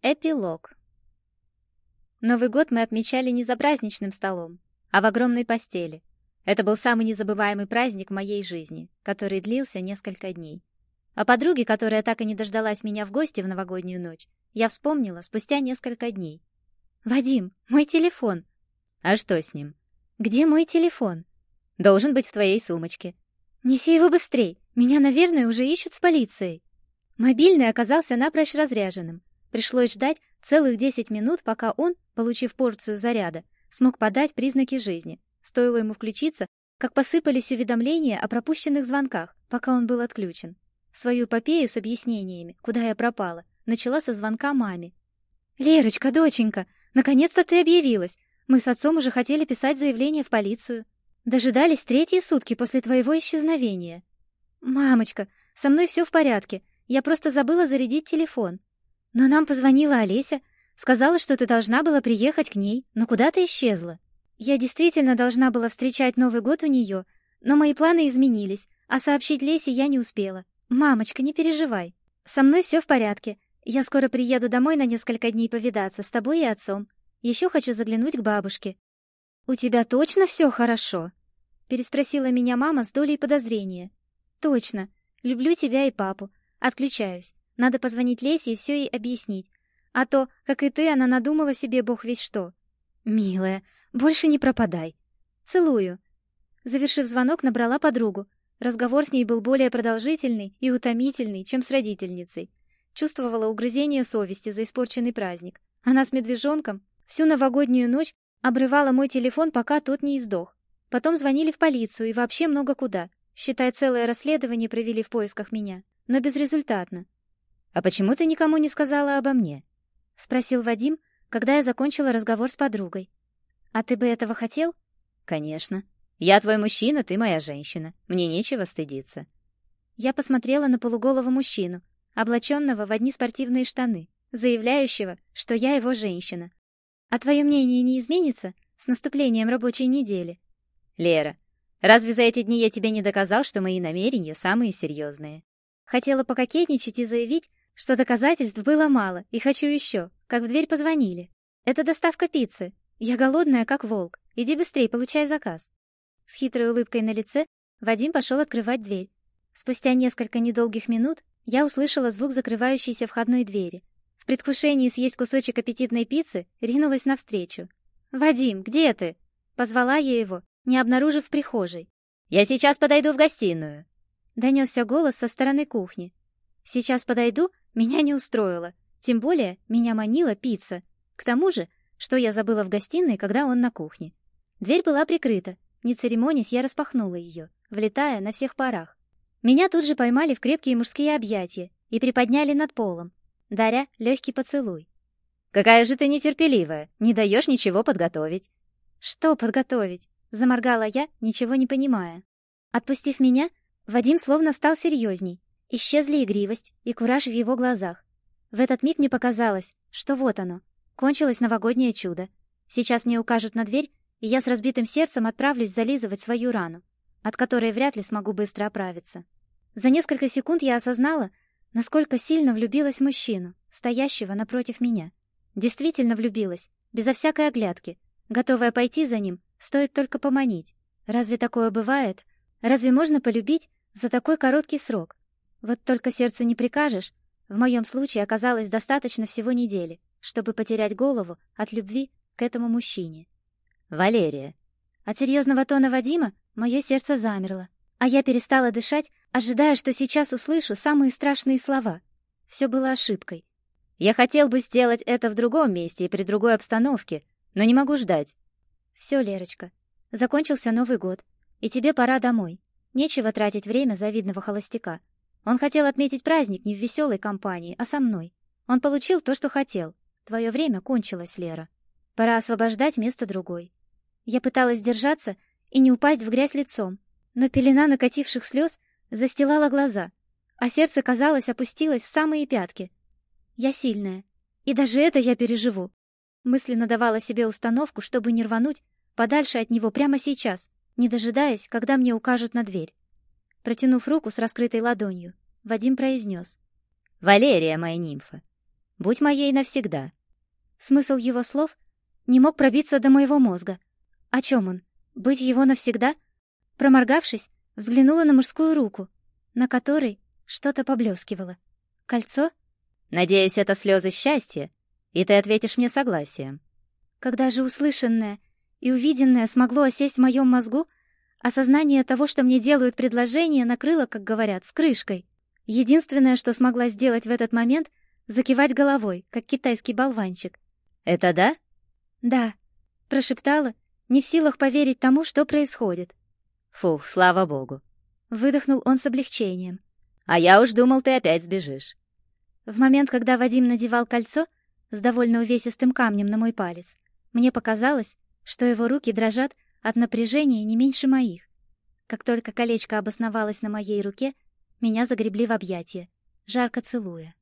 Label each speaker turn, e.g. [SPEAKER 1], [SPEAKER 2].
[SPEAKER 1] Эпилог. Новый год мы отмечали не за праздничным столом, а в огромной постели. Это был самый незабываемый праздник моей жизни, который длился несколько дней. О подруге, которая так и не дождалась меня в гости в новогоднюю ночь, я вспомнила спустя несколько дней. «Вадим, мой телефон!» «А что с ним?» «Где мой телефон?» «Должен быть в твоей сумочке». «Неси его быстрей! Меня, наверное, уже ищут с полицией!» Мобильный оказался напрочь разряженным, Пришлось ждать целых 10 минут, пока он, получив порцию заряда, смог подать признаки жизни. Стоило ему включиться, как посыпались уведомления о пропущенных звонках, пока он был отключен. Свою эпопею с объяснениями, куда я пропала, начала со звонка маме. «Лерочка, доченька, наконец-то ты объявилась. Мы с отцом уже хотели писать заявление в полицию. Дожидались третьи сутки после твоего исчезновения. Мамочка, со мной все в порядке. Я просто забыла зарядить телефон. Но нам позвонила Олеся, сказала, что ты должна была приехать к ней, но куда ты исчезла? Я действительно должна была встречать Новый год у нее, но мои планы изменились, а сообщить Лесе я не успела. Мамочка, не переживай. Со мной все в порядке. Я скоро приеду домой на несколько дней повидаться с тобой и отцом. Еще хочу заглянуть к бабушке. У тебя точно все хорошо? переспросила меня мама с долей подозрения. Точно. Люблю тебя и папу. Отключаюсь. Надо позвонить Лесе и все ей объяснить. А то, как и ты, она надумала себе бог весь что. Милая, больше не пропадай. Целую. Завершив звонок, набрала подругу. Разговор с ней был более продолжительный и утомительный, чем с родительницей. Чувствовала угрызение совести за испорченный праздник. Она с медвежонком всю новогоднюю ночь обрывала мой телефон, пока тот не издох. Потом звонили в полицию и вообще много куда. Считай, целое расследование провели в поисках меня, но безрезультатно. «А почему ты никому не сказала обо мне?» — спросил Вадим, когда я закончила разговор с подругой. «А ты бы этого хотел?» «Конечно. Я твой мужчина, ты моя женщина. Мне нечего стыдиться». Я посмотрела на полуголого мужчину, облаченного в одни спортивные штаны, заявляющего, что я его женщина. «А твое мнение не изменится с наступлением рабочей недели?» «Лера, разве за эти дни я тебе не доказал, что мои намерения самые серьезные?» Хотела пококетничать и заявить, что доказательств было мало, и хочу еще, как в дверь позвонили. Это доставка пиццы. Я голодная, как волк. Иди быстрей, получай заказ. С хитрой улыбкой на лице Вадим пошел открывать дверь. Спустя несколько недолгих минут я услышала звук закрывающейся входной двери. В предвкушении съесть кусочек аппетитной пиццы ринулась навстречу. «Вадим, где ты?» Позвала я его, не обнаружив в прихожей. «Я сейчас подойду в гостиную», — донесся голос со стороны кухни. «Сейчас подойду меня не устроило. Тем более меня манила пицца. К тому же, что я забыла в гостиной, когда он на кухне. Дверь была прикрыта. Не церемонясь, я распахнула ее, влетая на всех парах. Меня тут же поймали в крепкие мужские объятия и приподняли над полом, даря легкий поцелуй. «Какая же ты нетерпеливая! Не даешь ничего подготовить!» «Что подготовить?» — заморгала я, ничего не понимая. Отпустив меня, Вадим словно стал серьезней Исчезли игривость и кураж в его глазах. В этот миг мне показалось, что вот оно, кончилось новогоднее чудо. Сейчас мне укажут на дверь, и я с разбитым сердцем отправлюсь зализывать свою рану, от которой вряд ли смогу быстро оправиться. За несколько секунд я осознала, насколько сильно влюбилась в мужчину, стоящего напротив меня. Действительно влюбилась, безо всякой оглядки, готовая пойти за ним, стоит только поманить. Разве такое бывает? Разве можно полюбить за такой короткий срок? Вот только сердцу не прикажешь. В моем случае оказалось достаточно всего недели, чтобы потерять голову от любви к этому мужчине. Валерия. От серьезного тона Вадима мое сердце замерло, а я перестала дышать, ожидая, что сейчас услышу самые страшные слова. Все было ошибкой. Я хотел бы сделать это в другом месте и при другой обстановке, но не могу ждать. Все, Лерочка, закончился Новый год, и тебе пора домой. Нечего тратить время завидного холостяка. Он хотел отметить праздник не в веселой компании, а со мной. Он получил то, что хотел. Твое время кончилось, Лера. Пора освобождать место другой. Я пыталась держаться и не упасть в грязь лицом, но пелена накативших слез застилала глаза, а сердце, казалось, опустилось в самые пятки. Я сильная, и даже это я переживу. Мысленно давала себе установку, чтобы не рвануть подальше от него прямо сейчас, не дожидаясь, когда мне укажут на дверь. Протянув руку с раскрытой ладонью, Вадим произнес. «Валерия, моя нимфа,
[SPEAKER 2] Будь моей навсегда.
[SPEAKER 1] Смысл его слов не мог пробиться до моего мозга. О чем он? Быть его навсегда? Проморгавшись, взглянула на мужскую руку, на которой что-то поблескивало. Кольцо?
[SPEAKER 2] Надеюсь, это слезы счастья, и ты ответишь мне согласием.
[SPEAKER 1] Когда же услышанное и увиденное смогло осесть в моем мозгу, осознание того, что мне делают предложение, накрыло, как говорят, с крышкой. Единственное, что смогла сделать в этот момент, закивать головой, как китайский болванчик.
[SPEAKER 2] «Это да?»
[SPEAKER 1] «Да», — прошептала, не в силах поверить тому, что происходит.
[SPEAKER 2] «Фух, слава богу!»
[SPEAKER 1] Выдохнул он с облегчением.
[SPEAKER 2] «А я уж думал, ты опять сбежишь».
[SPEAKER 1] В момент, когда Вадим надевал кольцо с довольно увесистым камнем на мой палец, мне показалось, что его руки дрожат от напряжения не меньше моих. Как только колечко обосновалось на моей руке, меня загребли в объятия, жарко целуя.